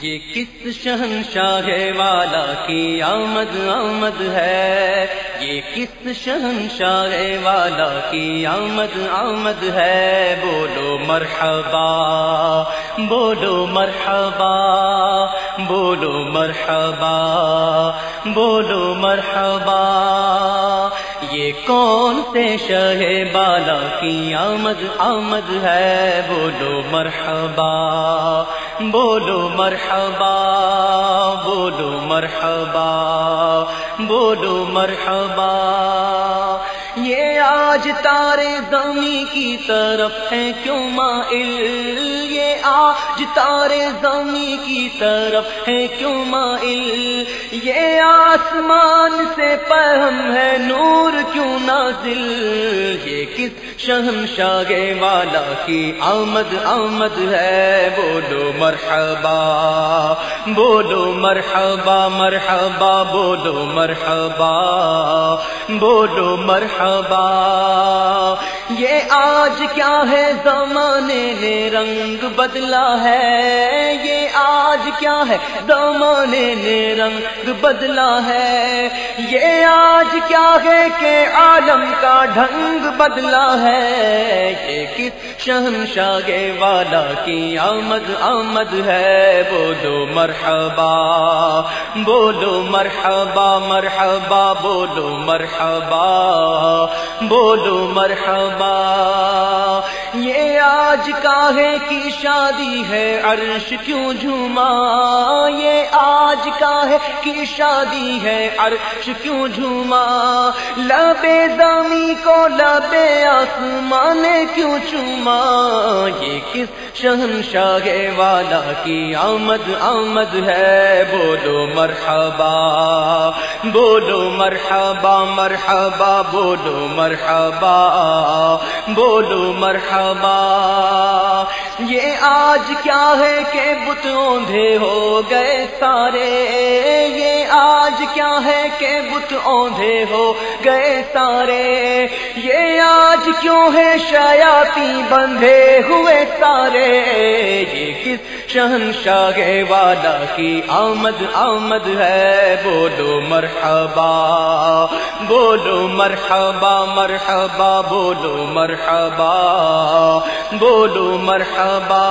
یہ کس شہنشاہ والا کی آمد آمد ہے؟ یہ کس شہنشاہ والا کی آمد آمد ہے؟ بولو مرحبا بولو مرحبا بولو مرحبا بولو مرحبا۔ یہ کون سے شہ بالا کی آمد آمد ہے؟ بولو مرحبا۔ بولو مرحبا بولو مرحبا بولو مرحبا۔ یہ آج تارے دمی کی طرف ہے، کیوں مائل؟ آج تارے زمیں کی طرف ہے کیوں مائل؟ یہ آسمان سے پہم ہے، نور کیوں نازل؟ یہ کس شہنشاہ والا کی آمد آمد ہے؟ بولو مرحبا بولو مرحبا مرحبا، بولو مرحبا بولو مرحبا۔ یہ آج کیا ہے؟ زمانے نے رنگ بدلا ہے، یہ آج کیا ہے؟ زمانے نے رنگ بدلا ہے۔ یہ آج کیا ہے کہ عالم کا ڈھنگ بدلا ہے؟ یہ کس شہنشاہ والا کی آمد آمد ہے؟ بولو مرحبا بولو مرحبا مرحبا، بولو مرحبا بولو مرحبا۔ یہ آج کاہے کی شادی ہے؟ عرش کیوں جھوما یہ آج کاہے کی شادی ہے؟ عرش کیوں جھوما؟ لبے دامی کو لبے آسمان کیوں چوما؟ یہ کس شہنشاہ والا کی آمد آمد ہے؟ بولو مرحبا بولو مرحبا مرحبا، بولو مرحبا بولو مرحبا یہ آج کیا ہے کہ بت اوندھے ہو گئے سارے؟ یہ آج کیا ہے کہ بت اوندھے ہو گئے سارے؟ یہ آج کیوں ہے شیاتی بندھے ہوئے سارے؟ یہ کس شہنشاہ والا کی آمد آمد ہے۔ بولو مرحبا بولو مرحبا مرحبا، بولو مرحبا بولو مرحبا۔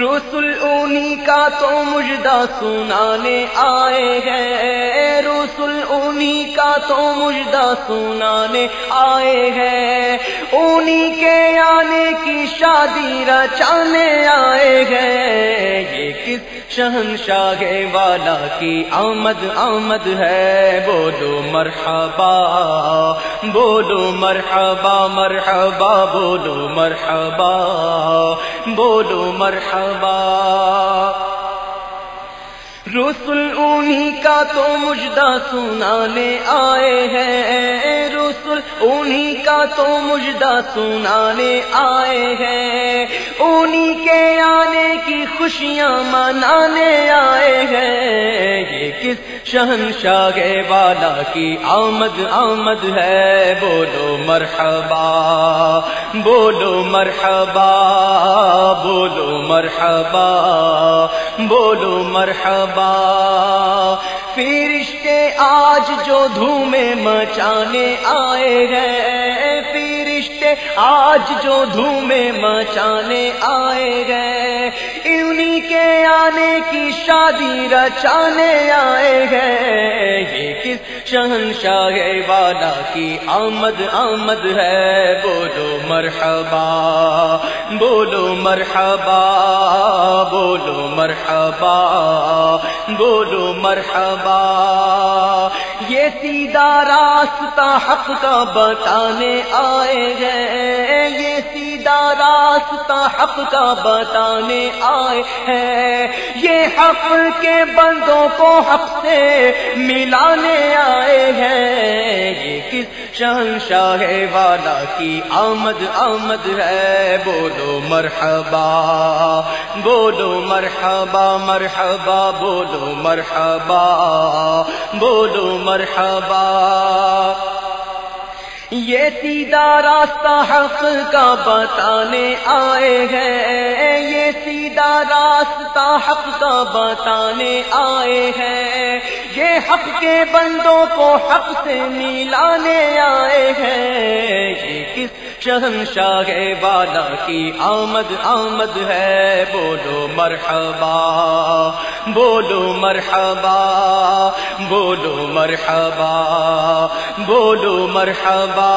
رسول انہی کا تو مجدہ سنانے آئے ہیں۔ رسول انہی کا تو مجدہ سنانے آئے ہیں۔ انہی کے آنے کی شادی رچانے آئے ہیں۔ یہ کس شہنشاہ والا کی آمد آمد ہے؟ بولو مرحبا بولو مرحبا مرحبا، بولو مرحبا۔ بولو مرحبا رسول انہی کا تو مجدہ سنانے آئے ہیں۔ رسول انہی کا تو مجدہ سنانے آئے ہیں۔ انہی کے آنے کی خوشیاں منانے آئے ہیں۔ یہ کس شہنشاہ والا کی آمد آمد ہے؟ بولو مرحبا بولو مرحبا بولو مرحبا بولو مرحبا۔ فرشتے آج جو دھومے مچانے آئے ہیں۔ فرشتے آج جو دھومے مچانے آئے ہیں۔ انہی کے آنے کی شادی رچانے آئے ہیں۔ یہ کس شہنشاہ والا کی آمد آمد ہے؟ بولو مرحبا بولو مرحبا بولو مرحبا۔ بولو مرحبا یہ سیدھا راستہ حق کا بتانے آئے ہیں یہ سیدھا راستہ حق کا بتانے آئے ہیں۔ یہ حق کے بندوں کو حق سے ملانے آئے ہیں۔ یہ کس شہنشاہ والا کی آمد آمد ہے؟ بولو مرحبا بولو مرحبا مرحبا، بولو مرحبا بولو مرحبا۔ یہ سیدھا راستہ حق کا بتانے آئے ہیں۔ یہ سیدھا راستہ حق کا بتانے آئے ہیں۔ یہ حق کے بندوں کو حق سے ملانے آئے ہیں۔ یہ کس شہنشاہ والا کی آمد آمد ہے۔ بولو مرحبا بولو مرحبا بولو مرحبا بولو مرحبا۔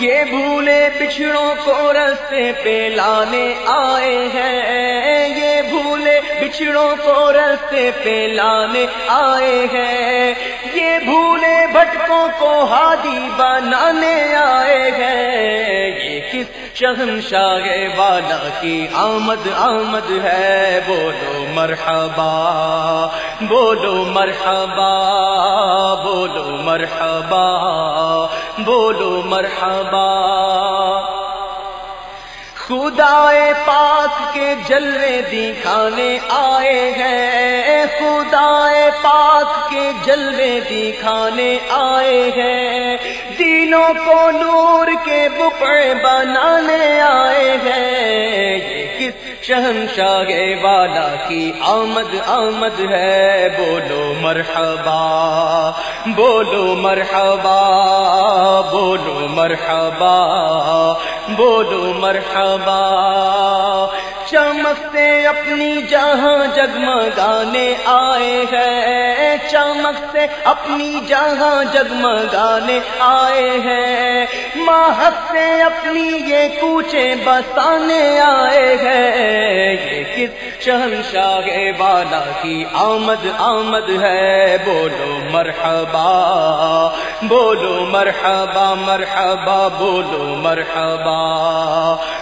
یہ بھولے بچھڑوں کو رستے پہ لانے آئے ہیں۔ یہ بھولے بچھڑوں کو رستے پہ لانے آئے ہیں۔ یہ بھولے بھٹکوں کو ہادی بنانے آئے ہیں۔ یہ کس شہنشاہ والا کی آمد آمد ہے؟ بولو مرحبا بولو مرحبا بولو مرحبا بولو مرحبا۔ خدائے پاک کے جلوے دکھانے آئے ہیں۔ خدائے پاک کے جلوے دکھانے آئے ہیں۔ دینوں کو نور کے بکڑے بنانے آئے ہیں۔ یہ کس شہنشاہ والا کی آمد آمد ہے؟ بولو مرحبا بولو مرحبا بولو مرحبا بولو مرحبا۔ چمک سے اپنی جہاں جگمگانے آئے ہیں۔ چمک سے اپنی جہاں جگمگانے آئے ہیں۔ ماہک سے اپنی یہ کوچے بسانے آئے ہیں۔ یہ کس شہنشاہ والا کی آمد آمد ہے۔ بولو مرحبا بولو مرحبا مرحبا، بولو مرحبا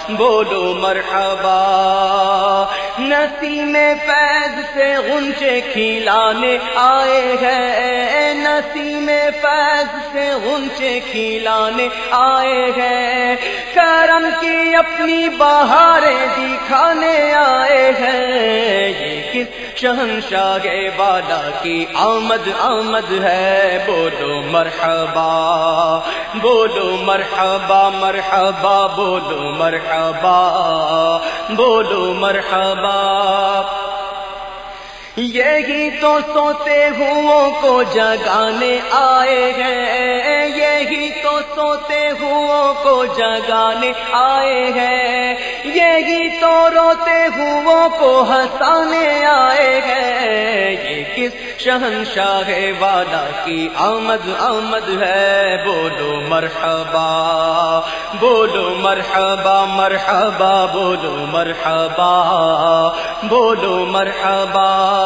بولو مرحبا۔ نسیم فیض سے غنچے کھلانے آئے ہیں۔ نسیم فیض سے غنچے کھلانے آئے ہیں۔ کرم کی اپنی بہاریں دکھانے آئے ہیں۔ لیکن شہنشاہ والا کی آمد آمد ہے۔ بولو مرحبا بولو مرحبا مرحبا، بولو مرحبا بولو مرحبا۔ یہی تو سوتے ہوں کو جگانے آئے ہیں۔ یہی تو سوتے ہوں کو جگانے آئے ہیں۔ یہی تو روتے ہوں کو ہنسانے آئے ہیں۔ یہ کس شہنشاہ والا کی آمد آمد ہے؟ بولو مرحبا بولو مرحبا مرحبا، بولو مرحبا بولو مرحبا۔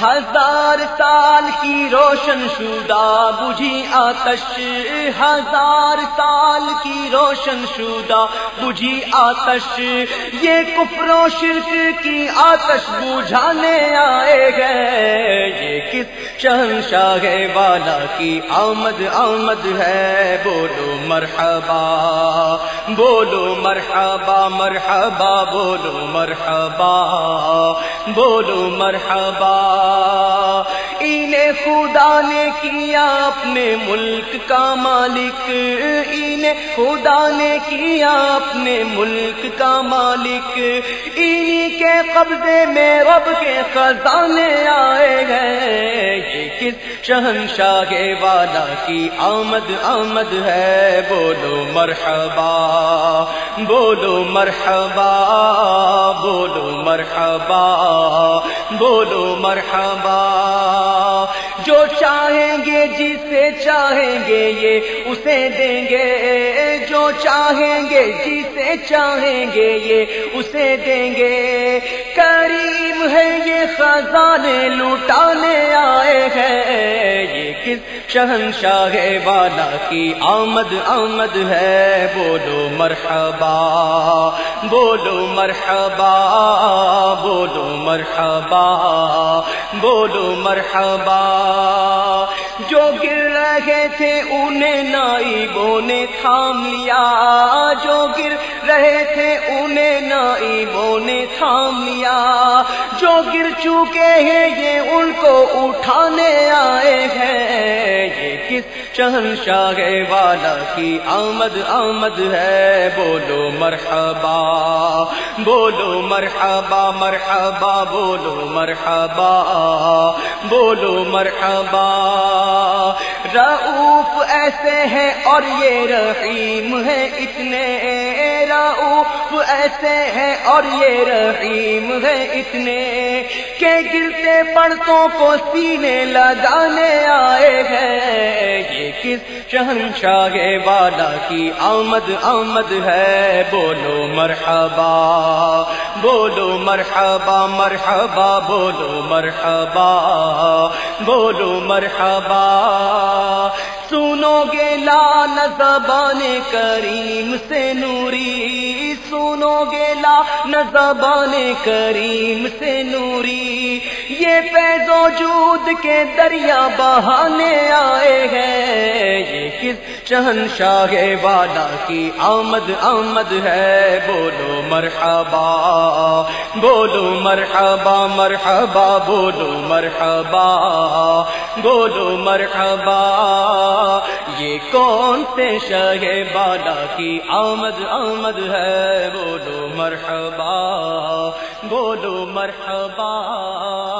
ہزار سال کی روشن شدہ بجھی آتش، ہزار سال کی روشن شدہ بجھی آتش۔ یہ کفر و شرک کی آتش بجھانے آئے گئے۔ یہ کس شہنشاہ والا کی آمد آمد ہے؟ بولو مرحبا بولو مرحبا مرحبا، بولو مرحبا بولو مرحبا۔ انہیں خدا نے کیا اپنے ملک کا مالک؟ انہیں خدا نے کیا اپنے ملک کا مالک؟ انہی کے قبضے میں رب کے خزانے آئے گئے یہ کس شہنشاہ والا کی آمد آمد ہے؟ بولو مرحبا بولو مرحبا بولو مرحبا بولو مرحبا۔ جو چاہیں گے جسے چاہیں گے یہ اسے دیں گے۔ جو چاہیں گے جسے چاہیں گے یہ اسے دیں گے۔ کریم ہے شہنشاہ والا کی آمد آمد ہے، بولو مرحبا بولو مرحبا بولو مرحبا بولو مرحبا۔ جو گر رہے تھے انہیں نائبوں نے تھام لیا۔ جو گر رہے تھے انہیں نائبوں نے تھام لیا۔ جو گر چکے ہیں یہ ان کو اٹھانے آئے ہیں۔ یہ کس شہنشاہ والا کی آمد آمد ہے؟ بولو مرحبا بولو مرحبا مرحبا، بولو مرحبا بولو مرحبا۔ رعوف ایسے ہیں اور یہ رحیم ہے اتنے۔ ایسے ہیں اور یہ رحیم ہے اتنے کہ گرتے پڑتوں کو سینے لگانے آئے ہیں۔ یہ کس شہنشاہ والا کی آمد آمد ہے؟ بولو مرحبا بولو مرحبا مرحبا، بولو مرحبا بولو مرحبا۔ سنو گے لال زبان کریم سے نوری سنو گے لال زبان کریم سے نوری۔ یہ فیض وجود کے دریا بہانے آئے ہیں۔ یہ کس شہنشاہ والا کی آمد آمد ہے؟ بولو مرحبا بولو مرحبا مرحبا، بولو مرحبا بولو مرحبا۔ یہ کون سے شہ بالا کی آمد آمد ہے؟ بولو مرحبا بولو مرحبا۔